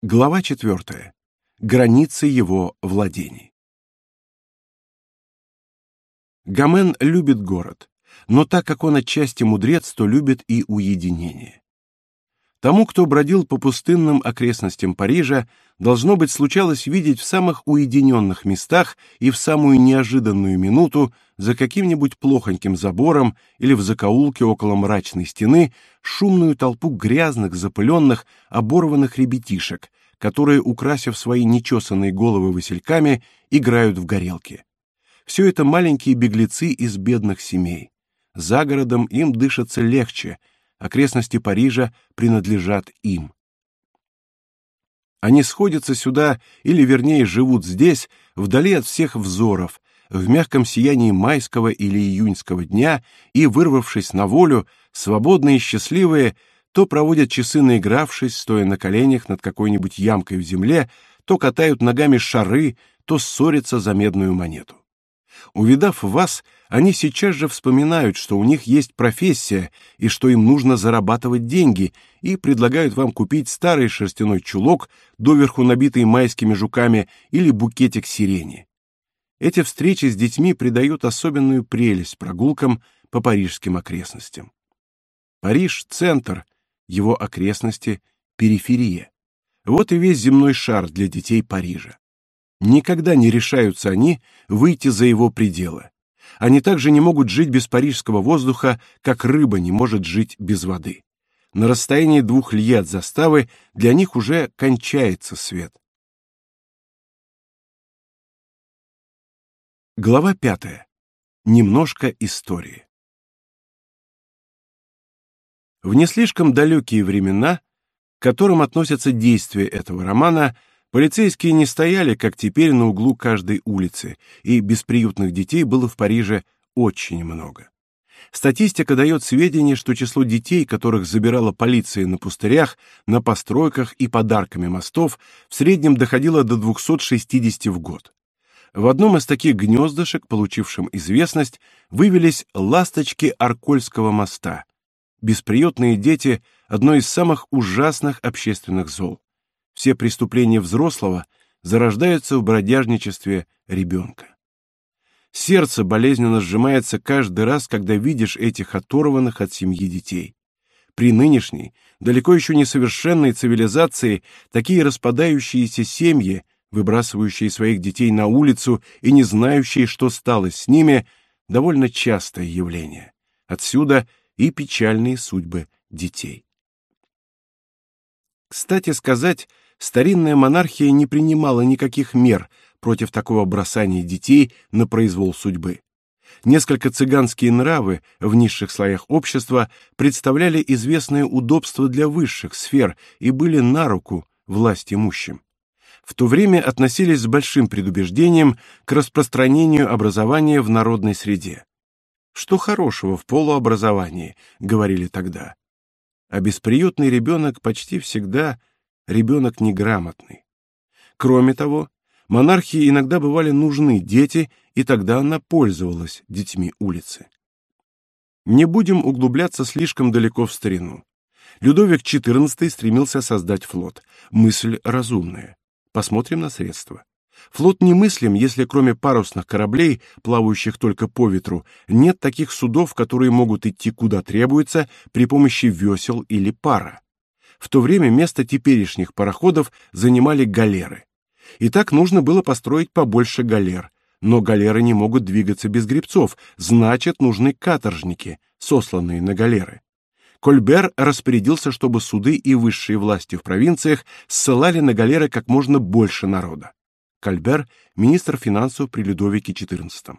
Глава 4. Границы его владений. Гомен любит город, но так как он отчасти мудрец, то любит и уединение. Тому, кто бродил по пустынным окрестностям Парижа, должно быть случалось видеть в самых уединенных местах и в самую неожиданную минуту за каким-нибудь плохоньким забором или в закоулке около мрачной стены шумную толпу грязных, запыленных, оборванных ребятишек, которые, украсив свои нечесанные головы васильками, играют в горелки. Все это маленькие беглецы из бедных семей. За городом им дышится легче, окрестности Парижа принадлежат им. Они сходятся сюда, или вернее живут здесь, вдали от всех взоров, в мягком сиянии майского или июньского дня и, вырвавшись на волю, свободные и счастливые, то проводят часы наигравшись, стоя на коленях над какой-нибудь ямкой в земле, то катают ногами шары, то ссорятся за медную монету. Увидав вас, они сейчас же вспоминают, что у них есть профессия и что им нужно зарабатывать деньги, и предлагают вам купить старый шерстяной чулок, доверху набитый майскими жуками, или букетик сирени. Эти встречи с детьми придают особенную прелесть прогулкам по парижским окрестностям. Париж центр, его окрестности периферия. Вот и весь земной шар для детей Парижа. Никогда не решаются они выйти за его пределы. Они также не могут жить без парижского воздуха, как рыба не может жить без воды. На расстоянии двух лье от заставы для них уже кончается свет. Глава пятая. Немножко истории. В не слишком далекие времена, к которым относятся действия этого романа, Полицейские не стояли, как теперь, на углу каждой улицы, и бесприютных детей было в Париже очень много. Статистика дает сведения, что число детей, которых забирала полиция на пустырях, на постройках и подарками мостов, в среднем доходило до 260 в год. В одном из таких гнездышек, получившим известность, вывелись ласточки Аркольского моста. Бесприютные дети – одно из самых ужасных общественных зол все преступления взрослого зарождаются в бродяжничестве ребенка. Сердце болезненно сжимается каждый раз, когда видишь этих оторванных от семьи детей. При нынешней, далеко еще несовершенной цивилизации такие распадающиеся семьи, выбрасывающие своих детей на улицу и не знающие, что стало с ними, довольно частое явление. Отсюда и печальные судьбы детей. Кстати сказать, старинная монархия не принимала никаких мер против такого бросания детей на произвол судьбы. Несколько цыганские нравы в низших слоях общества представляли известное удобство для высших сфер и были на руку власть имущим. В то время относились с большим предубеждением к распространению образования в народной среде. Что хорошего в полуобразовании, говорили тогда. А бесприютный ребенок почти всегда ребенок неграмотный. Кроме того, монархии иногда бывали нужны дети, и тогда она пользовалась детьми улицы. Не будем углубляться слишком далеко в старину. Людовик XIV стремился создать флот. Мысль разумная. Посмотрим на средства. Флот немыслим, если кроме парусных кораблей, плавающих только по ветру, нет таких судов, которые могут идти куда требуется при помощи весел или пара. В то время место теперешних пароходов занимали галеры. И так нужно было построить побольше галер. Но галеры не могут двигаться без гребцов, значит, нужны каторжники, сосланные на галеры. Кольбер распорядился, чтобы суды и высшие власти в провинциях ссылали на галеры как можно больше народа. Кольбер, министр финансов при Людовике XIV.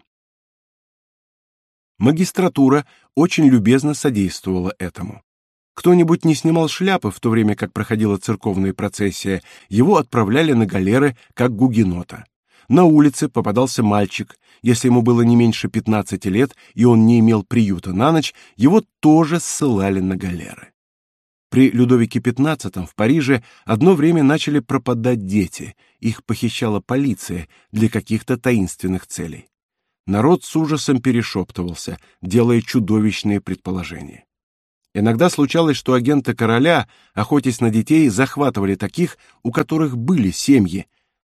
Магистратура очень любезно содействовала этому. Кто-нибудь не снимал шляпы в то время, как проходила церковная процессия, его отправляли на галеры как гугенота. На улице попадался мальчик, если ему было не меньше 15 лет и он не имел приюта на ночь, его тоже ссылали на галеры. При Людовике XV в Париже одно время начали пропадать дети, их похищала полиция для каких-то таинственных целей. Народ с ужасом перешептывался, делая чудовищные предположения. Иногда случалось, что агенты короля, охотясь на детей, захватывали таких, у которых были семьи.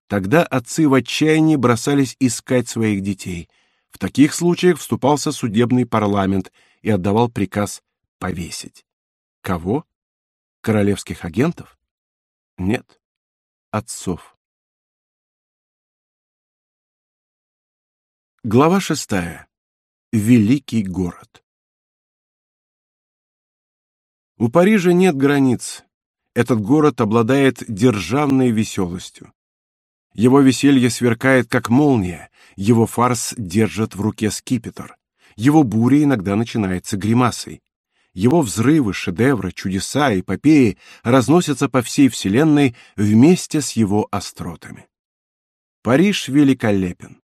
Тогда отцы в отчаянии бросались искать своих детей. В таких случаях вступался судебный парламент и отдавал приказ повесить. Кого? Королевских агентов? Нет, отцов. Глава шестая. Великий город. У Парижа нет границ. Этот город обладает державной веселостью. Его веселье сверкает как молния, его фарс держит в руке скипетр. Его буря иногда начинается гримасой. Его взрывы, шедевры, чудеса, эпопеи разносятся по всей вселенной вместе с его остротами. Париж великолепен.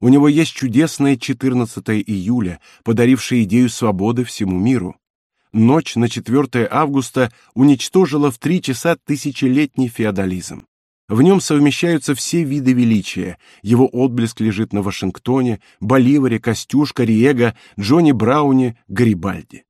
У него есть чудесное 14 июля, подарившее идею свободы всему миру. Ночь на 4 августа уничтожила в три часа тысячелетний феодализм. В нем совмещаются все виды величия. Его отблеск лежит на Вашингтоне, Боливаре, Костюшка, Риего, Джонни Брауне, Гарибальди.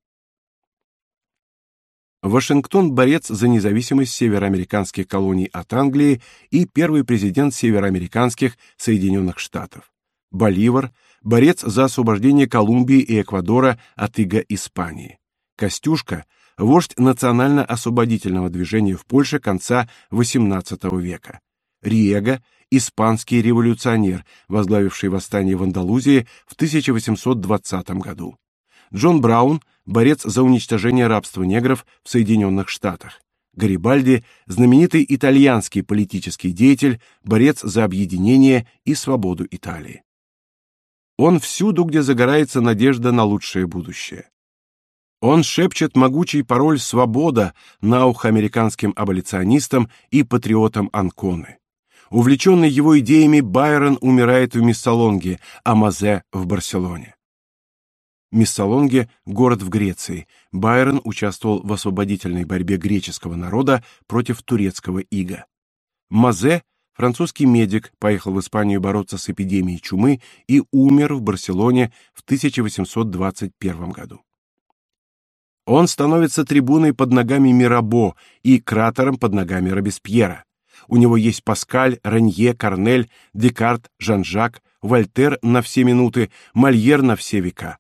Вашингтон борец за независимость североамериканских колоний от Англии и первый президент североамериканских Соединенных Штатов. Боливар борец за освобождение Колумбии и Эквадора от ига Испании. Костюшка вождь национально-освободительного движения в Польше конца XVIII века. Риего испанский революционер, возглавивший восстание в Андалузии в 1820 году. Джон Браун борец за уничтожение рабства негров в Соединенных Штатах. Гарибальди знаменитый итальянский политический деятель, борец за объединение и свободу Италии. Он всюду, где загорается надежда на лучшее будущее. Он шепчет могучий пароль «Свобода» на ухо американским аболиционистам и патриотам Анконы. Увлеченный его идеями, Байрон умирает в Миссалонге, а Мазе — в Барселоне. Миссалонге — город в Греции. Байрон участвовал в освободительной борьбе греческого народа против турецкого ига. Мазе — французский медик, поехал в Испанию бороться с эпидемией чумы и умер в Барселоне в 1821 году. Он становится трибуной под ногами Мирабо и кратером под ногами Робеспьера. У него есть Паскаль, Ранье, Корнель, Декарт, Жан-Жак, Вольтер на все минуты, Мольер на все века.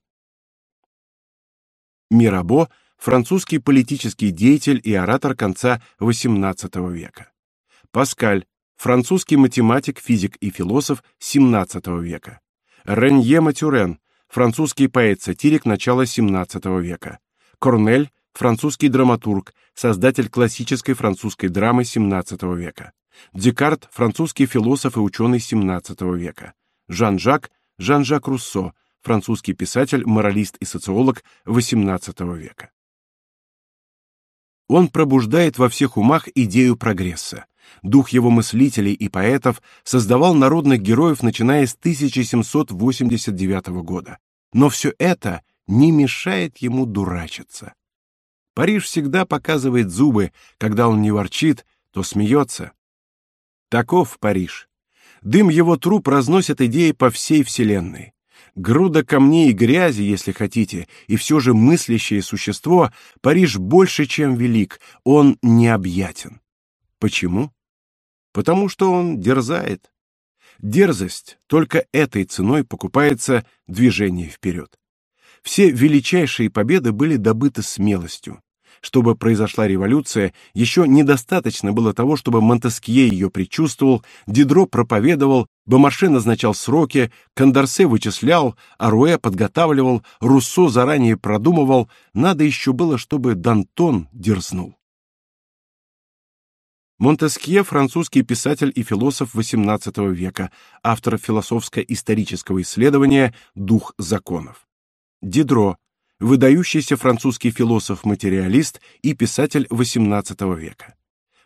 Мирабо французский политический деятель и оратор конца XVIII века. Паскаль французский математик, физик и философ XVII века. Ренье Матюрен французский поэт-сатирик начала XVII века. Корнель — французский драматург, создатель классической французской драмы XVII века. Декарт — французский философ и ученый XVII века. Жан-Жак — Жан-Жак Руссо, французский писатель, моралист и социолог XVIII века. Он пробуждает во всех умах идею прогресса. Дух его мыслителей и поэтов создавал народных героев, начиная с 1789 года. Но все это не мешает ему дурачиться. Париж всегда показывает зубы, когда он не ворчит, то смеется. Таков Париж. Дым его труп разносит идеи по всей вселенной. Груда камней и грязи, если хотите, и все же мыслящее существо, Париж больше, чем велик, он необъятен. Почему? Потому что он дерзает. Дерзость только этой ценой покупается движение вперед. Все величайшие победы были добыты смелостью. Чтобы произошла революция, еще недостаточно было того, чтобы Монтескье ее предчувствовал, Дидро проповедовал, Бомарше назначал сроки, Кондорсе вычислял, Аруэ подготавливал, Руссо заранее продумывал, надо еще было, чтобы Дантон дерзнул. Монтескье французский писатель и философ XVIII века, автор философско-исторического исследования Дух законов. Дидро, выдающийся французский философ-материалист и писатель XVIII века.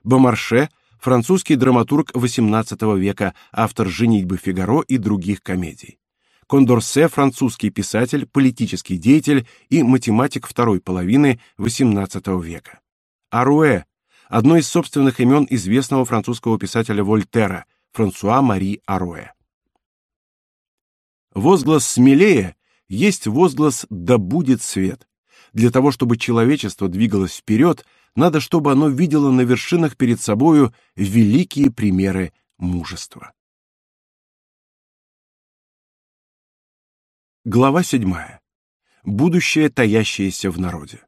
Бомарше, французский драматург XVIII века, автор «Женитьбы Фигаро» и других комедий. Кондорсе, французский писатель, политический деятель и математик второй половины XVIII века. Аруэ, одно из собственных имен известного французского писателя Вольтера, Франсуа Мари Аруэ. Возглас «смелее» есть возглас «да будет свет». Для того, чтобы человечество двигалось вперед, надо, чтобы оно видело на вершинах перед собою великие примеры мужества. Глава 7. Будущее, таящееся в народе.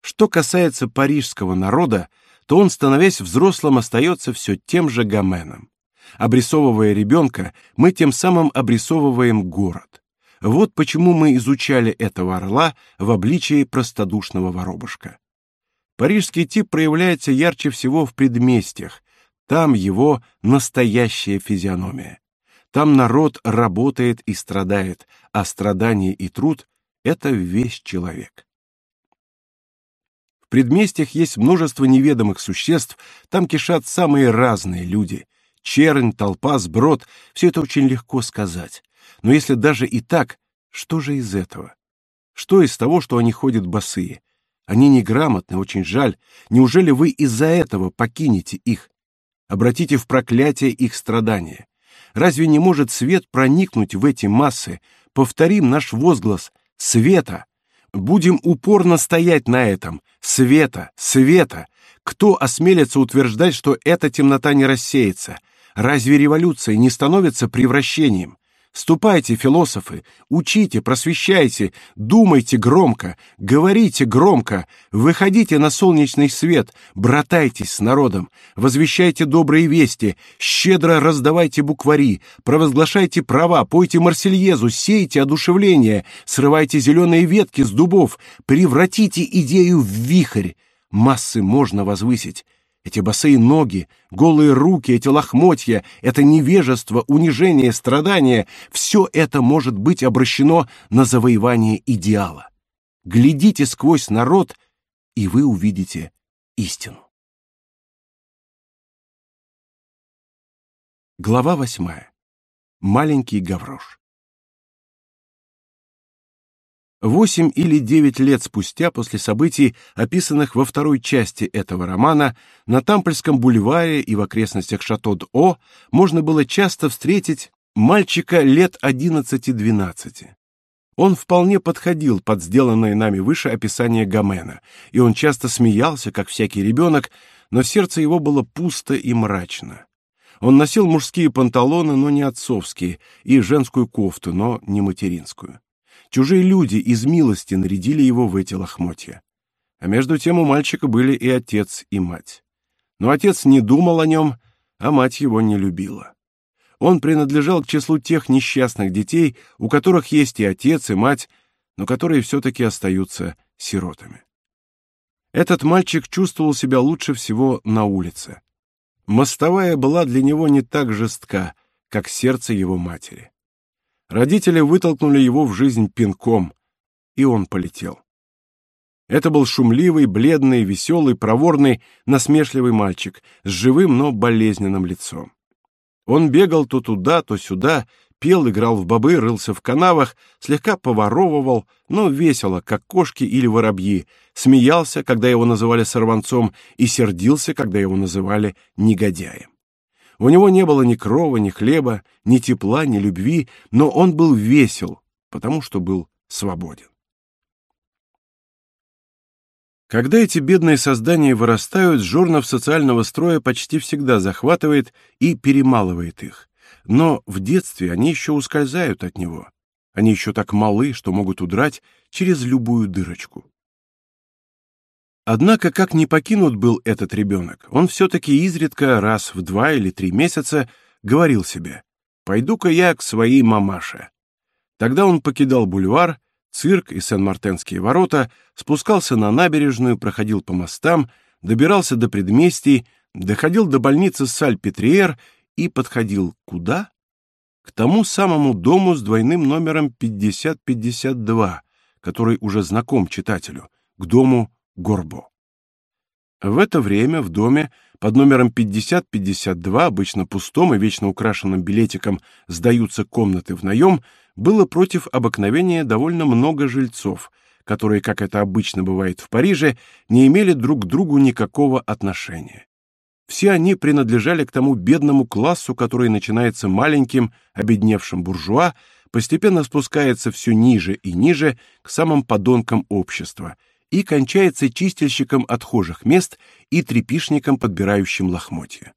Что касается парижского народа, то он, становясь взрослым, остается все тем же Гоменом. Обрисовывая ребенка, мы тем самым обрисовываем город. Вот почему мы изучали этого орла в обличии простодушного воробушка. Парижский тип проявляется ярче всего в предместьях. Там его настоящая физиономия. Там народ работает и страдает, а страдание и труд — это весь человек предместьях есть множество неведомых существ, там кишат самые разные люди. Чернь, толпа, сброд — все это очень легко сказать. Но если даже и так, что же из этого? Что из того, что они ходят босые? Они неграмотны, очень жаль. Неужели вы из-за этого покинете их? Обратите в проклятие их страдания. Разве не может свет проникнуть в эти массы? Повторим наш возглас «Света!» Будем упорно стоять на этом. Света, света. Кто осмелится утверждать, что эта темнота не рассеется? Разве революция не становится превращением? Ступайте, философы, учите, просвещайте, думайте громко, говорите громко, выходите на солнечный свет, братайтесь с народом, возвещайте добрые вести, щедро раздавайте буквари, провозглашайте права, пойте марсельезу, сейте одушевление, срывайте зеленые ветки с дубов, превратите идею в вихрь. Массы можно возвысить, эти босые ноги, голые руки, эти лохмотья, это невежество, унижение, страдание — все это может быть обращено на завоевание идеала. Глядите сквозь народ, и вы увидите истину. Глава восьмая. Маленький Гаврош. Восемь или девять лет спустя после событий, описанных во второй части этого романа, на Тампольском бульваре и в окрестностях Шато-д'О можно было часто встретить мальчика лет одиннадцати-двенадцати. Он вполне подходил под сделанное нами выше описание Гомена, и он часто смеялся, как всякий ребенок, но сердце его было пусто и мрачно. Он носил мужские панталоны, но не отцовские, и женскую кофту, но не материнскую. Чужие люди из милости нарядили его в эти лохмотья. А между тем у мальчика были и отец, и мать. Но отец не думал о нем, а мать его не любила. Он принадлежал к числу тех несчастных детей, у которых есть и отец, и мать, но которые все-таки остаются сиротами. Этот мальчик чувствовал себя лучше всего на улице. Мостовая была для него не так жестка, как сердце его матери. Родители вытолкнули его в жизнь пинком, и он полетел. Это был шумливый, бледный, веселый, проворный, насмешливый мальчик с живым, но болезненным лицом. Он бегал то туда, то сюда, пел, играл в бобы, рылся в канавах, слегка поворовывал, но весело, как кошки или воробьи, смеялся, когда его называли сорванцом, и сердился, когда его называли негодяем. У него не было ни крова, ни хлеба, ни тепла, ни любви, но он был весел, потому что был свободен. Когда эти бедные создания вырастают, журнов социального строя почти всегда захватывает и перемалывает их. Но в детстве они еще ускользают от него. Они еще так малы, что могут удрать через любую дырочку. Однако, как не покинут был этот ребенок, он все-таки изредка раз в два или три месяца говорил себе «Пойду-ка я к своей мамаше». Тогда он покидал бульвар, цирк и Сен-Мартенские ворота, спускался на набережную, проходил по мостам, добирался до предместий, доходил до больницы Саль-Петриер и подходил куда? К тому самому дому с двойным номером 5052, который уже знаком читателю, к дому Горбо. В это время в доме под номером 5052, обычно пустом и вечно украшенным билетиком «Сдаются комнаты в наем», было против обыкновения довольно много жильцов, которые, как это обычно бывает в Париже, не имели друг к другу никакого отношения. Все они принадлежали к тому бедному классу, который начинается маленьким, обедневшим буржуа, постепенно спускается все ниже и ниже к самым подонкам общества и кончается чистильщиком отхожих мест и трепишником, подбирающим лохмотья.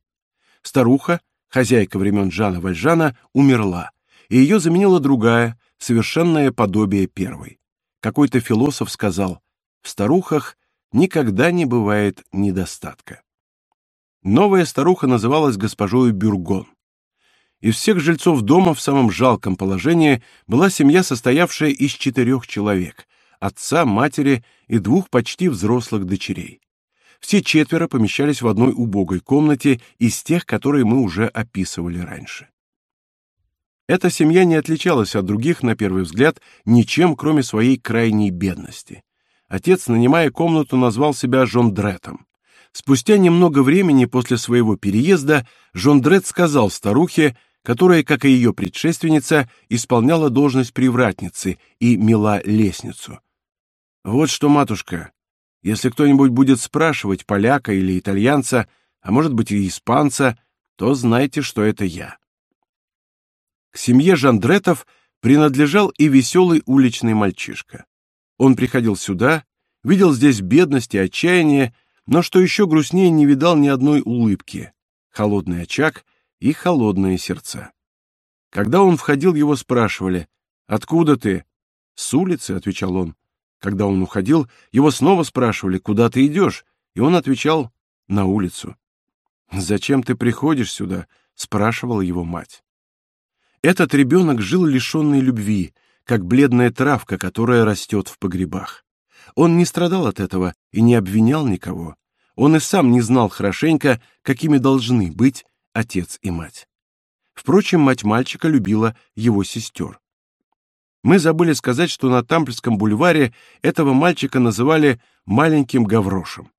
Старуха, хозяйка времен Жана Вальжана, умерла, и ее заменила другая, совершенное подобие первой. Какой-то философ сказал, в старухах никогда не бывает недостатка. Новая старуха называлась госпожой Бюргон. Из всех жильцов дома в самом жалком положении была семья, состоявшая из четырех человек: отца, матери и двух почти взрослых дочерей. Все четверо помещались в одной убогой комнате из тех, которые мы уже описывали раньше. Эта семья не отличалась от других на первый взгляд ничем, кроме своей крайней бедности. Отец, нанимая комнату, назвал себя Жондретом. Спустя немного времени после своего переезда Жондрет сказал старухе, которая, как и ее предшественница, исполняла должность привратницы и мела лестницу. Вот что, матушка, если кто-нибудь будет спрашивать поляка или итальянца, а может быть и испанца, то знайте, что это я. К семье Жандретов принадлежал и веселый уличный мальчишка. Он приходил сюда, видел здесь бедность и отчаяние но что еще грустнее, не видал ни одной улыбки. Холодный очаг и холодные сердца. Когда он входил, его спрашивали: "Откуда ты?" "С улицы", отвечал он. Когда он уходил, его снова спрашивали: "Куда ты идешь?" И он отвечал: "На улицу". "Зачем ты приходишь сюда?" спрашивала его мать. Этот ребенок жил лишенный любви, как бледная травка, которая растет в погребах. Он не страдал от этого и не обвинял никого. Он и сам не знал хорошенько, какими должны быть отец и мать. Впрочем, мать мальчика любила его сестер. Мы забыли сказать, что на Тампльском бульваре этого мальчика называли маленьким Гаврошем.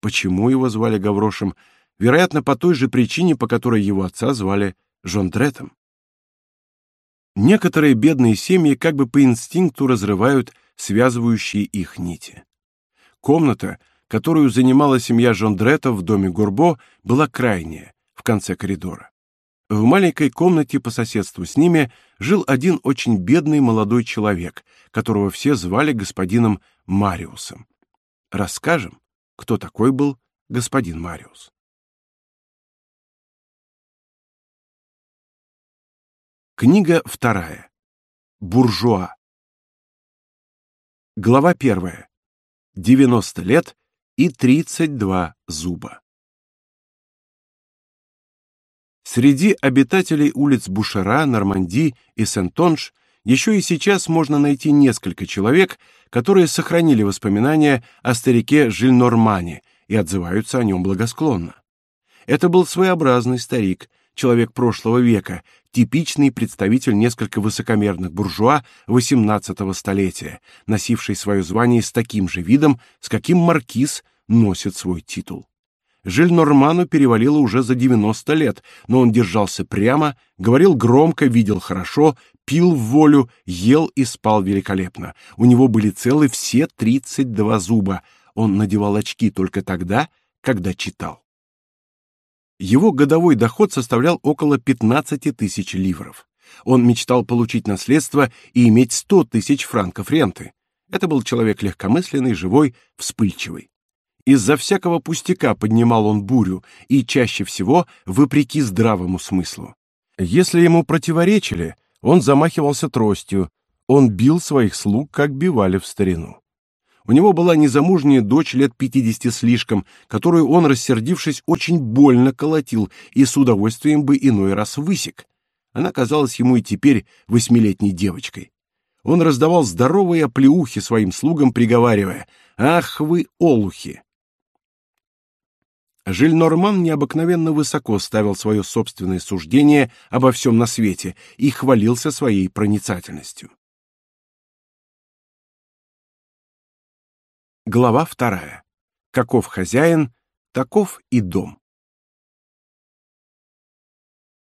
Почему его звали Гаврошем? Вероятно, по той же причине, по которой его отца звали Жондретом. Некоторые бедные семьи как бы по инстинкту разрывают связывающие их нити. Комната, которую занимала семья Жондретов в доме Гурбо, была крайняя, в конце коридора. В маленькой комнате по соседству с ними жил один очень бедный молодой человек, которого все звали господином Мариусом. Расскажем, кто такой был господин Мариус. Книга вторая. Буржуа. Глава первая. 90 лет и 32 зуба. Среди обитателей улиц Бушера, Норманди и Сент-Онж еще и сейчас можно найти несколько человек, которые сохранили воспоминания о старике Жильнормане и отзываются о нем благосклонно. Это был своеобразный старик, человек прошлого века, типичный представитель несколько высокомерных буржуа XVIII столетия, носивший свое звание с таким же видом, с каким маркиз носит свой титул. Жиль-Норману перевалило уже за 90 лет, но он держался прямо, говорил громко, видел хорошо, пил в волю, ел и спал великолепно. У него были целы все 32 зуба. Он надевал очки только тогда, когда читал. Его годовой доход составлял около 15 тысяч ливров. Он мечтал получить наследство и иметь 100 тысяч франков ренты. Это был человек легкомысленный, живой, вспыльчивый. Из-за всякого пустяка поднимал он бурю, и чаще всего вопреки здравому смыслу. Если ему противоречили, он замахивался тростью, он бил своих слуг, как бивали в старину. У него была незамужняя дочь лет пятидесяти слишком, которую он, рассердившись, очень больно колотил и с удовольствием бы иной раз высек. Она казалась ему и теперь восьмилетней девочкой. Он раздавал здоровые оплеухи своим слугам, приговаривая «Ах вы, олухи!». Жиль-Норман необыкновенно высоко ставил свое собственное суждение обо всем на свете и хвалился своей проницательностью. Глава вторая. Каков хозяин, таков и дом.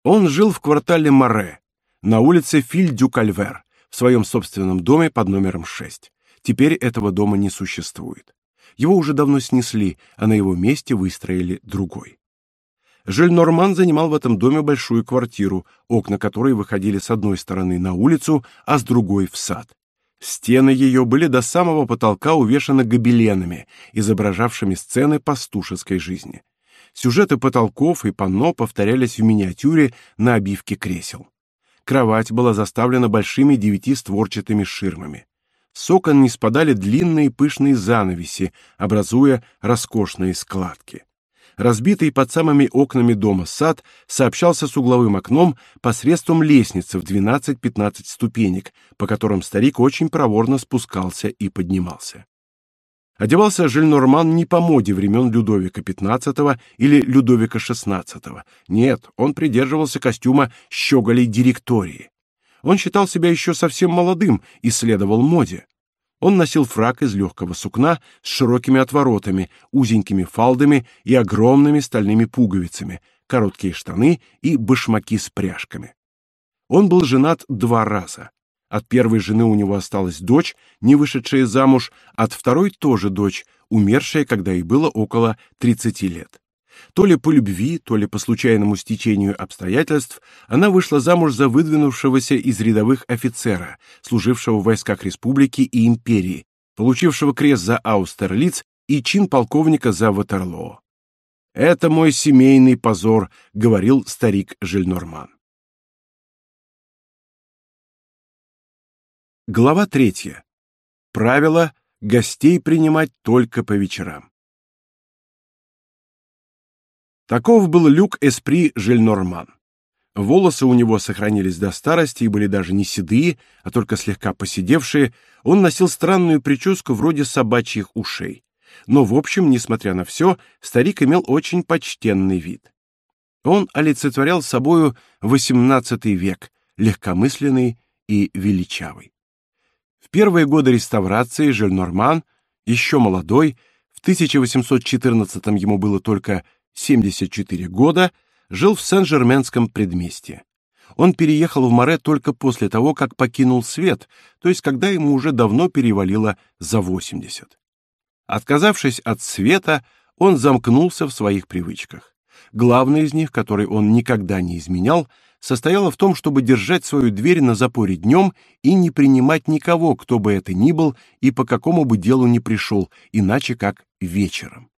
Он жил в квартале Море, на улице Филь-дю-Кальвер, в своем собственном доме под номером 6. Теперь этого дома не существует. Его уже давно снесли, а на его месте выстроили другой. Жильнорман занимал в этом доме большую квартиру, окна которой выходили с одной стороны на улицу, а с другой в сад. Стены ее были до самого потолка увешаны гобеленами, изображавшими сцены пастушеской жизни. Сюжеты потолков и панно повторялись в миниатюре на обивке кресел. Кровать была заставлена большими девятистворчатыми ширмами. С окон не спадали длинные пышные занавеси, образуя роскошные складки. Разбитый под самыми окнами дома сад сообщался с угловым окном посредством лестницы в 12-15 ступенек, по которым старик очень проворно спускался и поднимался. Одевался Жильнорман не по моде времен Людовика XV или Людовика XVI. Нет, он придерживался костюма щеголей директории. Он считал себя еще совсем молодым и следовал моде. Он носил фрак из легкого сукна с широкими отворотами, узенькими фалдами и огромными стальными пуговицами, короткие штаны и башмаки с пряжками. Он был женат два раза. От первой жены у него осталась дочь, не вышедшая замуж, от второй тоже дочь, умершая, когда ей было около 30 лет. То ли по любви, то ли по случайному стечению обстоятельств она вышла замуж за выдвинувшегося из рядовых офицера, служившего в войсках республики и империи, получившего крест за Аустерлиц и чин полковника за Ватерлоо. «Это мой семейный позор», — говорил старик Жильнорман. Глава третья. Правило гостей принимать только по вечерам. Таков был Люк Эспри Жельнорман. Волосы у него сохранились до старости и были даже не седые, а только слегка поседевшие. Он носил странную прическу вроде собачьих ушей. Но, в общем, несмотря на все, старик имел очень почтенный вид. Он олицетворял собою XVIII век, легкомысленный и величавый. В первые годы реставрации Жельнорман, еще молодой, в 1814 ему было только 74 года, жил в Сен-Жерменском предместье. Он переехал в Море только после того, как покинул свет, то есть когда ему уже давно перевалило за 80. Отказавшись от света, он замкнулся в своих привычках. Главная из них, которой он никогда не изменял, состояла в том, чтобы держать свою дверь на запоре днем и не принимать никого, кто бы это ни был и по какому бы делу ни пришел, иначе как вечером.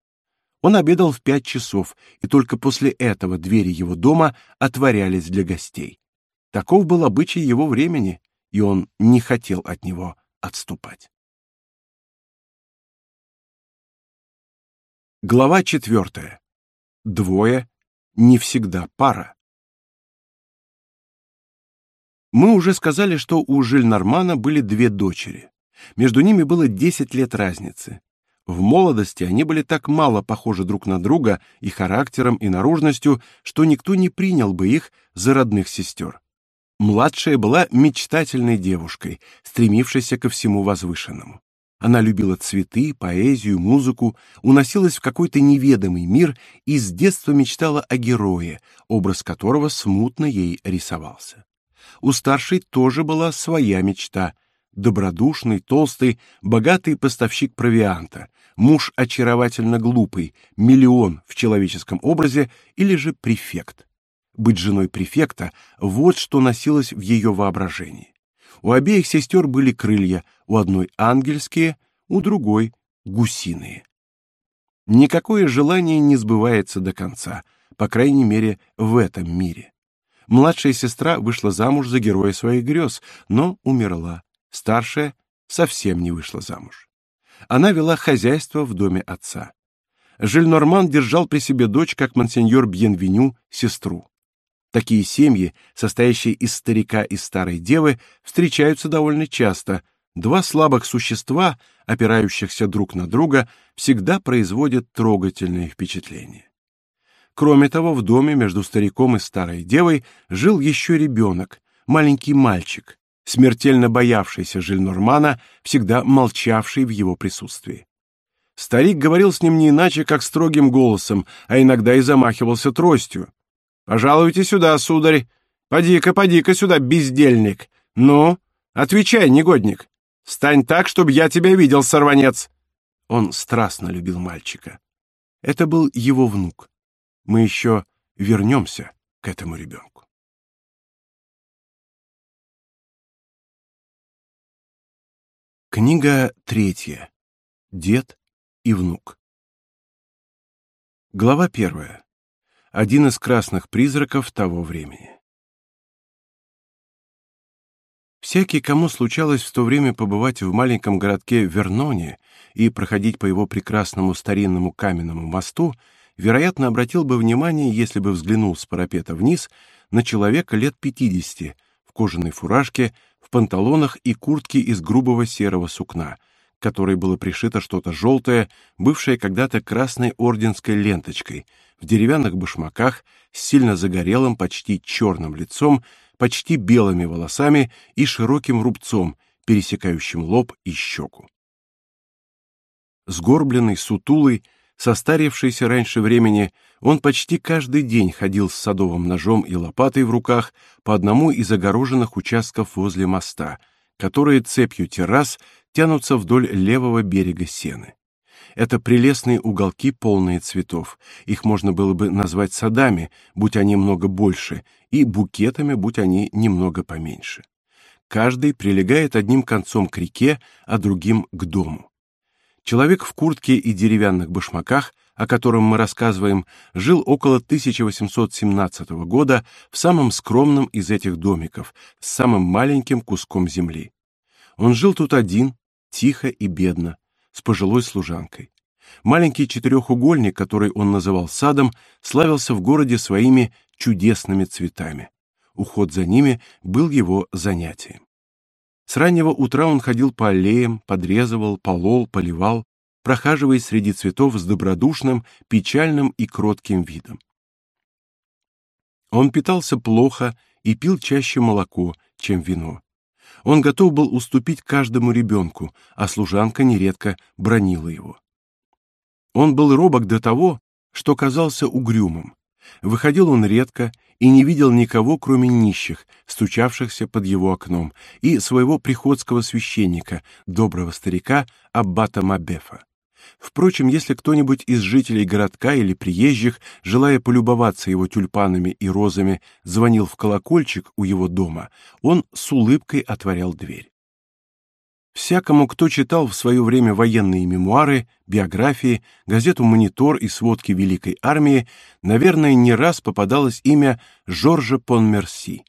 Он обедал в пять часов, и только после этого двери его дома отворялись для гостей. Таков был обычай его времени, и он не хотел от него отступать. Глава четвертая. Двое не всегда пара. Мы уже сказали, что у Жильнормана были две дочери. Между ними было десять лет разницы. В молодости они были так мало похожи друг на друга и характером, и наружностью, что никто не принял бы их за родных сестер. Младшая была мечтательной девушкой, стремившейся ко всему возвышенному. Она любила цветы, поэзию, музыку, уносилась в какой-то неведомый мир и с детства мечтала о герое, образ которого смутно ей рисовался. У старшей тоже была своя мечта добродушный, толстый, богатый поставщик провианта, муж очаровательно глупый, миллион в человеческом образе или же префект. Быть женой префекта вот что носилось в ее воображении. У обеих сестер были крылья, у одной ангельские, у другой гусиные. Никакое желание не сбывается до конца, по крайней мере, в этом мире. Младшая сестра вышла замуж за героя своих грез, но умерла. Старшая совсем не вышла замуж. Она вела хозяйство в доме отца. Жильнорман держал при себе дочь, как монсеньор Бьенвеню, сестру. Такие семьи, состоящие из старика и старой девы, встречаются довольно часто. Два слабых существа, опирающихся друг на друга, всегда производят трогательное впечатление. Кроме того, в доме между стариком и старой девой жил еще ребенок, маленький мальчик, смертельно боявшийся Жильнормана, всегда молчавший в его присутствии. Старик говорил с ним не иначе, как строгим голосом, а иногда и замахивался тростью. «Пожалуйте сюда, сударь! Поди-ка, поди-ка сюда, бездельник! Ну, отвечай, негодник! Стань так, чтобы я тебя видел, сорванец!» Он страстно любил мальчика. Это был его внук. Мы еще вернемся к этому ребенку. Книга третья. Дед и внук. Глава первая. Один из красных призраков того времени. Всякий, кому случалось в то время побывать в маленьком городке Верноне и проходить по его прекрасному старинному каменному мосту, вероятно, обратил бы внимание, если бы взглянул с парапета вниз, на человека лет пятидесяти в кожаной фуражке, панталонах и куртке из грубого серого сукна, к которой было пришито что-то желтое, бывшее когда-то красной орденской ленточкой, в деревянных башмаках, с сильно загорелым, почти черным лицом, почти белыми волосами и широким рубцом, пересекающим лоб и щеку. Сгорбленный, сутулый, состарившийся раньше времени, он почти каждый день ходил с садовым ножом и лопатой в руках по одному из огороженных участков возле моста, которые цепью террас тянутся вдоль левого берега Сены. Это прелестные уголки, полные цветов. Их можно было бы назвать садами, будь они много больше, и букетами, будь они немного поменьше. Каждый прилегает одним концом к реке, а другим к дому. Человек в куртке и деревянных башмаках, о котором мы рассказываем, жил около 1817 года в самом скромном из этих домиков, с самым маленьким куском земли. Он жил тут один, тихо и бедно, с пожилой служанкой. Маленький четырехугольник, который он называл садом, славился в городе своими чудесными цветами. Уход за ними был его занятием. С раннего утра он ходил по аллеям, подрезывал, полол, поливал, прохаживаясь среди цветов с добродушным, печальным и кротким видом. Он питался плохо и пил чаще молоко, чем вино. Он готов был уступить каждому ребенку, а служанка нередко бронила его. Он был робок до того, что казался угрюмым. Выходил он редко и не видел никого, кроме нищих, стучавшихся под его окном, и своего приходского священника, доброго старика аббата Мабефа. Впрочем, если кто-нибудь из жителей городка или приезжих, желая полюбоваться его тюльпанами и розами, звонил в колокольчик у его дома, он с улыбкой отворял дверь. Всякому, кто читал в свое время военные мемуары, биографии, газету «Монитор» и сводки Великой армии, наверное, не раз попадалось имя Жоржа Понмерси.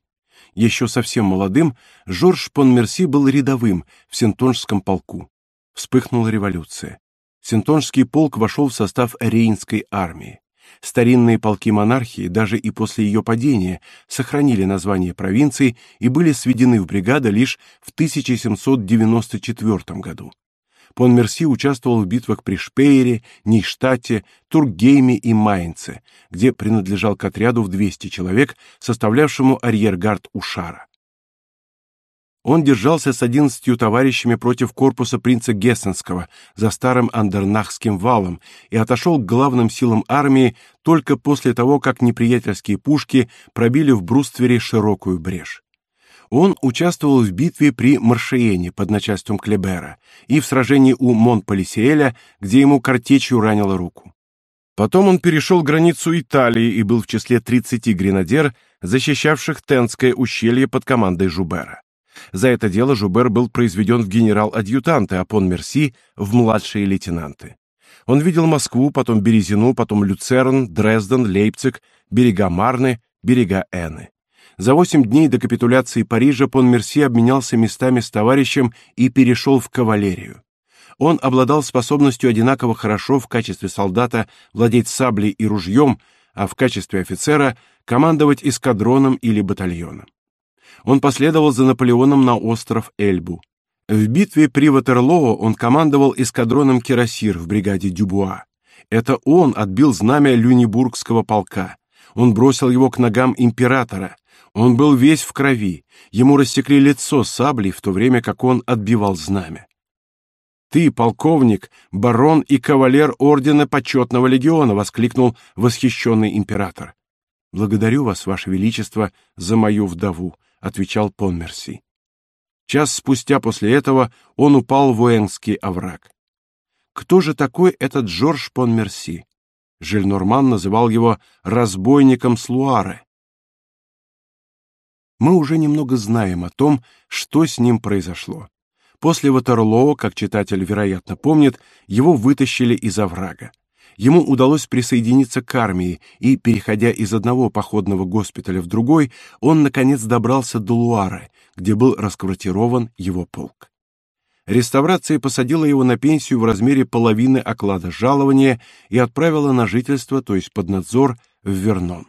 Еще совсем молодым Жорж Понмерси был рядовым в Сентонжском полку. Вспыхнула революция. Сентонжский полк вошел в состав Рейнской армии. Старинные полки монархии даже и после ее падения сохранили название провинций и были сведены в бригады лишь в 1794 году. Понмерси участвовал в битвах при Шпейере, Нейштадте, Тургейме и Майнце, где принадлежал к отряду в 200 человек, составлявшему арьергард Ушара. Он держался с одиннадцатью товарищами против корпуса принца Гессенского за старым Андернахским валом и отошел к главным силам армии только после того, как неприятельские пушки пробили в бруствере широкую брешь. Он участвовал в битве при Маршиене под начальством Клебера и в сражении у Монпалисиэля, где ему картечью ранило руку. Потом он перешел границу Италии и был в числе 30 гренадер, защищавших Тенское ущелье под командой Жубера. За это дело Жубер был произведен в генерал-адъютанты, а пон Мерси — в младшие лейтенанты. Он видел Москву, потом Березину, потом Люцерн, Дрезден, Лейпциг, берега Марны, берега Эны. За восемь дней до капитуляции Парижа пон Мерси обменялся местами с товарищем и перешел в кавалерию. Он обладал способностью одинаково хорошо в качестве солдата владеть саблей и ружьем, а в качестве офицера командовать эскадроном или батальоном он последовал за Наполеоном на остров Эльбу. В битве при Ватерлоо он командовал эскадроном кирасир в бригаде Дюбуа. Это он отбил знамя Люнибургского полка. Он бросил его к ногам императора. Он был весь в крови. Ему рассекли лицо саблей, в то время как он отбивал знамя. Ты, полковник, барон и кавалер ордена почетного легиона, воскликнул восхищенный император. Благодарю вас, ваше величество, за мою вдову, отвечал Понмерси. Час спустя после этого он упал в Уэнский овраг. Кто же такой этот Жорж Понмерси? Жильнорман называл его разбойником с Луары. Мы уже немного знаем о том, что с ним произошло. После Ватерлоо, как читатель, вероятно, помнит, его вытащили из оврага. Ему удалось присоединиться к армии, и, переходя из одного походного госпиталя в другой, он наконец добрался до Луары, где был расквартирован его полк. Реставрация посадила его на пенсию в размере половины оклада жалования и отправила на жительство, то есть под надзор, в Вернон.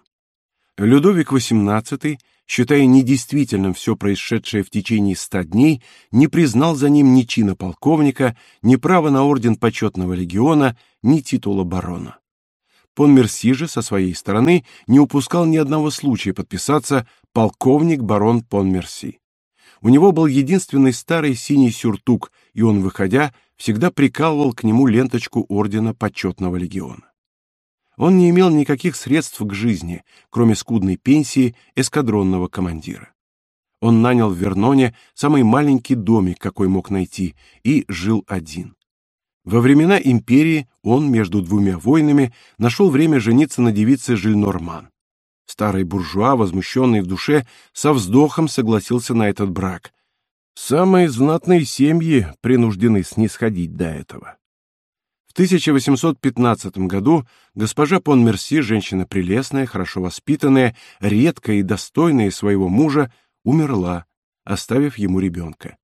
Людовик XVIII считая недействительным все происшедшее в течение ста дней, не признал за ним ни чина полковника, ни права на орден почетного легиона, ни титула барона. Понмерси же со своей стороны не упускал ни одного случая подписаться полковник барон Понмерси. У него был единственный старый синий сюртук, и он, выходя, всегда прикалывал к нему ленточку ордена почетного легиона. Он не имел никаких средств к жизни, кроме скудной пенсии эскадронного командира. Он нанял в Верноне самый маленький домик, какой мог найти, и жил один. Во времена империи он между двумя войнами нашел время жениться на девице Жильнорман. Старый буржуа, возмущенный в душе, со вздохом согласился на этот брак. Самые знатные семьи принуждены снисходить до этого. 1815 году госпожа Понмерси, женщина прелестная, хорошо воспитанная, редкая и достойная своего мужа, умерла, оставив ему ребенка.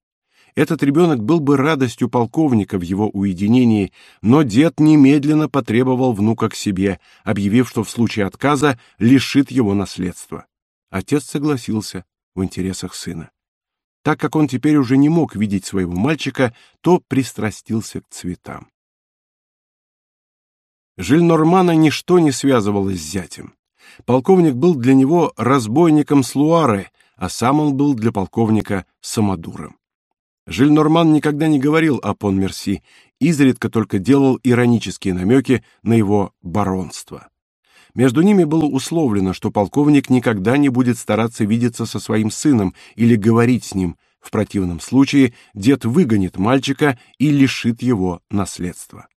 Этот ребенок был бы радостью полковника в его уединении, но дед немедленно потребовал внука к себе, объявив, что в случае отказа лишит его наследства. Отец согласился в интересах сына. Так как он теперь уже не мог видеть своего мальчика, то пристрастился к цветам. Жильнормана ничто не связывало с зятем. Полковник был для него разбойником с Луары, а сам он был для полковника самодуром. Жильнорман никогда не говорил о Понмерси, изредка только делал иронические намеки на его баронство. Между ними было условлено, что полковник никогда не будет стараться видеться со своим сыном или говорить с ним, в противном случае дед выгонит мальчика и лишит его наследства.